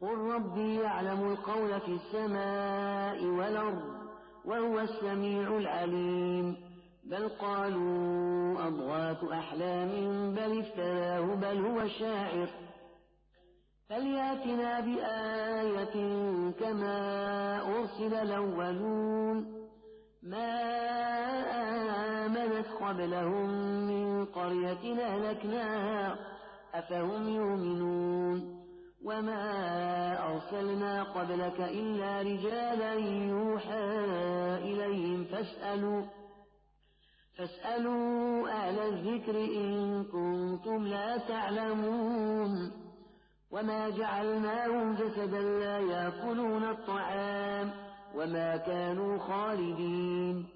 قل ربي يعلم القول في السماء والأرض وهو السميع العليم بل قالوا أضغاث أحلام بل افتراه بل هو شاعر فلياتنا بآية كما أرسل الأولون ما آمنت قبلهم من قرية أهلكناها أفهم يؤمنون وما أرسلنا قبلك إلا رجالا يوحى إليهم فاسألوا فاسألوا أهل الذكر إن كنتم لا تعلمون. وما جعلناهم جسدا لا يأكلون الطعام وما كانوا خالدين.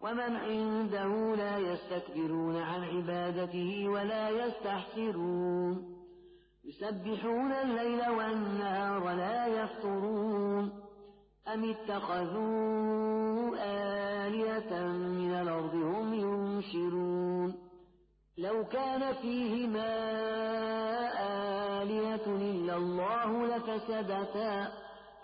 ومن عنده لا يستكبرون عن عبادته ولا يستحسرون. يسبحون الليل والنهار لا يفترون. أم اتخذوا آلية من الأرض هم ينشرون. لو كان فيهما آلية إلا الله لفسدتا.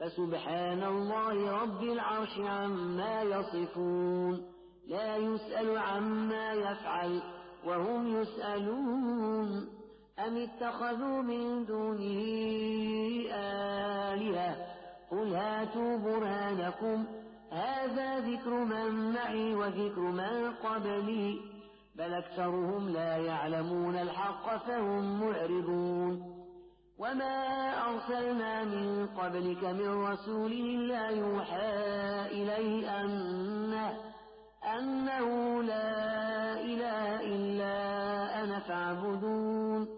فسبحان الله رب العرش عما يصفون. لا يسأل عما يفعل وهم يسألون. أم اتخذوا من دونه آلهة؟ قل هاتوا برهانكم. هذا ذكر من معي وذكر من قبلي. بل أكثرهم لا يعلمون الحق فهم معرضون. وما أرسلنا من قبلك من رسول لا يوحى إليه أنه أنه لا إله إلا أنا فاعبدون.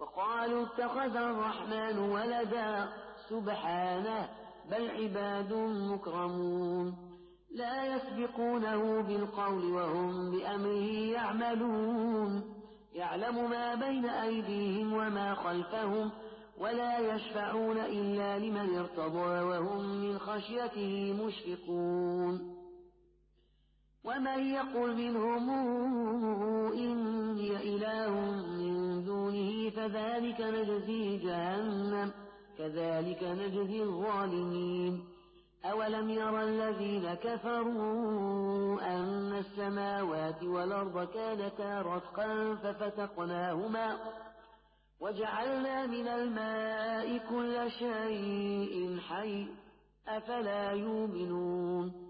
وقالوا اتخذ الرحمن ولدا. سبحانه بل عباد مكرمون. لا يسبقونه بالقول وهم بأمره يعملون. يعلم ما بين أيديهم وما خلفهم ولا يشفعون إلا لمن ارتضى وهم من خشيته مشفقون. ومن يقل منهم إني إله من دونه فذلك نجزي جهنم كذلك نجزي الظالمين. أولم ير الذين كفروا أن السماوات والأرض كانتا رتقا ففتقناهما وجعلنا من الماء كل شيء حي أفلا يؤمنون؟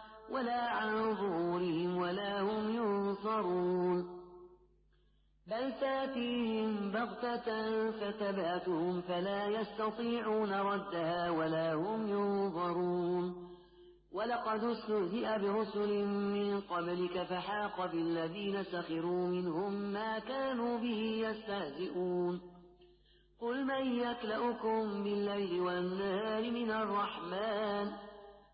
ولا عن ظهورهم ولا هم ينصرون. بل تأتيهم بغتة فتبعتهم فلا يستطيعون ردها ولا هم ينظرون. ولقد استهزئ برسل من قبلك فحاق بالذين سخروا منهم ما كانوا به يستهزئون. قل من يكلؤكم بالليل والنهار من الرحمن؟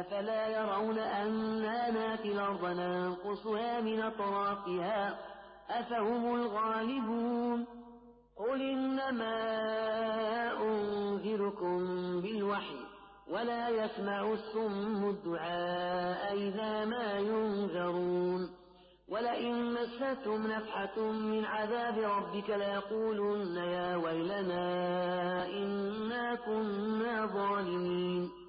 أفلا يرون أنا ناتي الأرض ننقصها من أطرافها؟ أفهم الغالبون. قل إنما أنذركم بالوحي ولا يسمع السم الدعاء إذا ما ينذرون. ولئن مستهم نفحة من عذاب ربك ليقولن يا ويلنا إنا كنا ظالمين.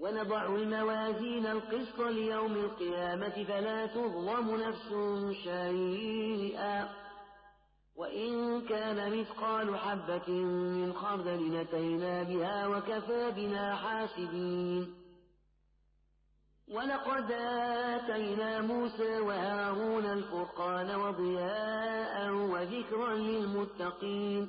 ونضع الموازين القسط ليوم القيامة فلا تظلم نفس شيئا. وإن كان مثقال حبة من خردل نتينا بها وكفى بنا حاسبين. ولقد آتينا موسى وهارون الفرقان وضياء وذكرا للمتقين.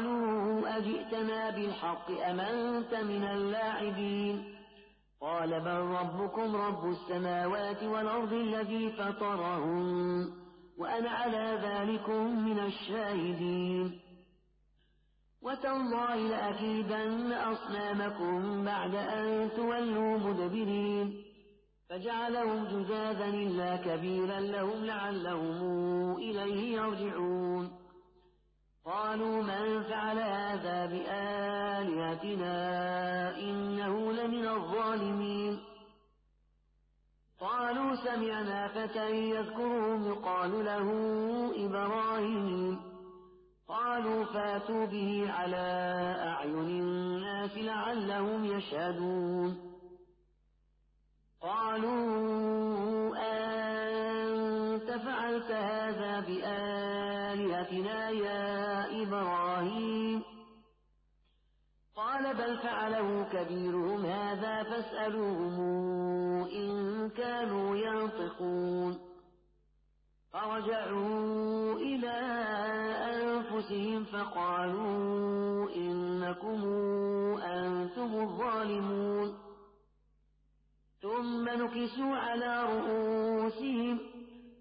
قالوا أجئتنا بالحق أم أنت من اللاعبين قال بل ربكم رب السماوات والأرض الذي فطرهم وأنا على ذلكم من الشاهدين وتالله لأكيدن أصنامكم بعد أن تولوا مدبرين فجعلهم جزاذا إلا كبيرا لهم لعلهم إليه يرجعون قالوا من فعل هذا بآلهتنا إنه لمن الظالمين. قالوا سمعنا فتى يذكرهم يقال له إبراهيم. قالوا فاتوا به على أعين الناس لعلهم يشهدون. قالوا أنت فعلت هذا يا إبراهيم. قال بل فعله كبيرهم هذا فاسألوهم إن كانوا ينطقون. فرجعوا إلى أنفسهم فقالوا إنكم أنتم الظالمون. ثم نكسوا على رؤوسهم.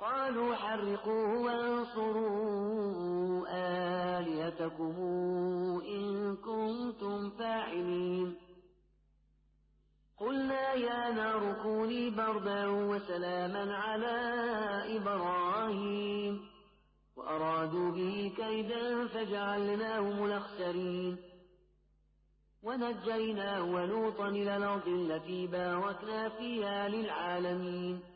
قالوا حرقوه وانصروا آلهتكم إن كنتم فاعلين. قلنا يا نار كوني بردا وسلاما على إبراهيم. وأرادوا به كيدا فجعلناهم الأخسرين. ونجيناه ولوطا إلى الأرض التي باركنا فيها للعالمين.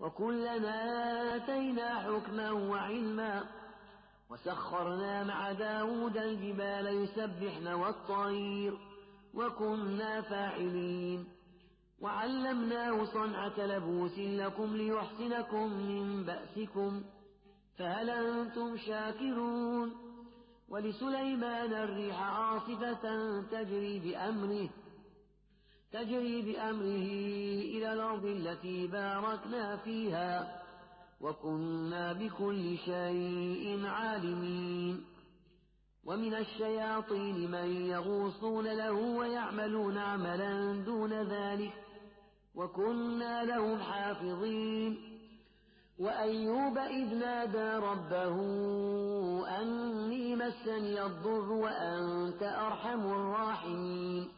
وكلنا آتينا حكما وعلما وسخرنا مع داود الجبال يسبحن والطير وكنا فاعلين وعلمناه صنعة لبوس لكم ليحسنكم من بأسكم فهل أنتم شاكرون ولسليمان الريح عاصفة تجري بأمره تجري بأمره الأرض التي باركنا فيها وكنا بكل شيء عالمين. ومن الشياطين من يغوصون له ويعملون عملا دون ذلك وكنا لهم حافظين. وأيوب إذ نادى ربه أني مسني الضر وأنت أرحم الراحمين.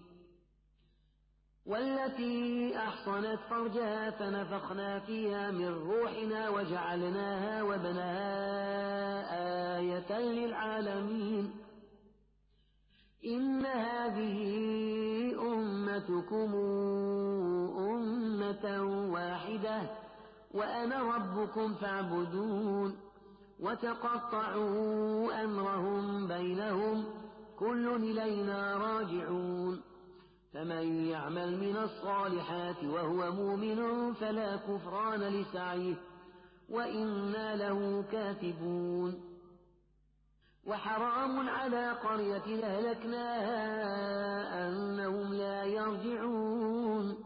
والتي أحصنت فرجها فنفخنا فيها من روحنا وجعلناها وابنها آية للعالمين. إن هذه أمتكم كلمة واحدة وأنا ربكم فاعبدون. وتقطعوا أمرهم بينهم كل إلينا راجعون. فمن يعمل من الصالحات وهو مؤمن فلا كفران لسعيه وإنا له كاتبون. وحرام على قرية أهلكناها أنهم لا يرجعون.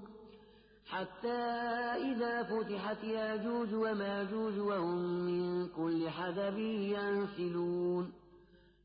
حتى إذا فتحت ياجوج وماجوج وهم من كل حدب ينسلون.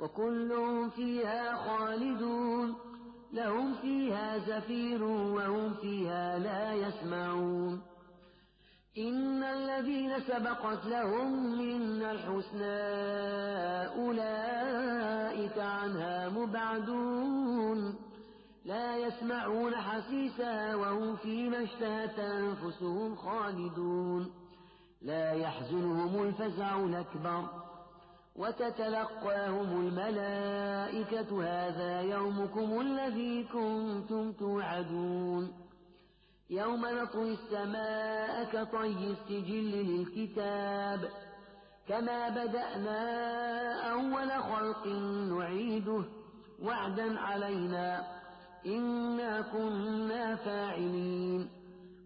وكل فيها خالدون. لهم فيها زفير وهم فيها لا يسمعون. إن الذين سبقت لهم منا الحسنى أولئك عنها مبعدون. لا يسمعون حسيسا وهم فيما اشتهت أنفسهم خالدون. لا يحزنهم الفزع الأكبر. وتتلقاهم الملائكة هذا يومكم الذي كنتم توعدون. يوم نطوي السماء كطي السجل للكتاب كما بدأنا أول خلق نعيده. وعدا علينا إنا كنا فاعلين.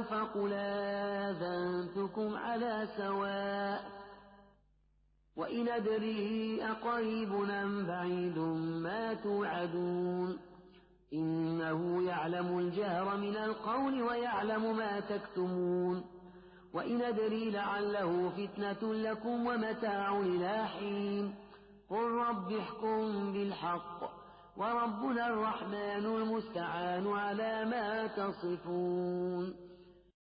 تولوا فقل آذنتكم على سواء وإن أدري أقريب أم بعيد ما توعدون إنه يعلم الجهر من القول ويعلم ما تكتمون وإن أدري لعله فتنة لكم ومتاع إلى حين قل رب احكم بالحق وربنا الرحمن المستعان على ما تصفون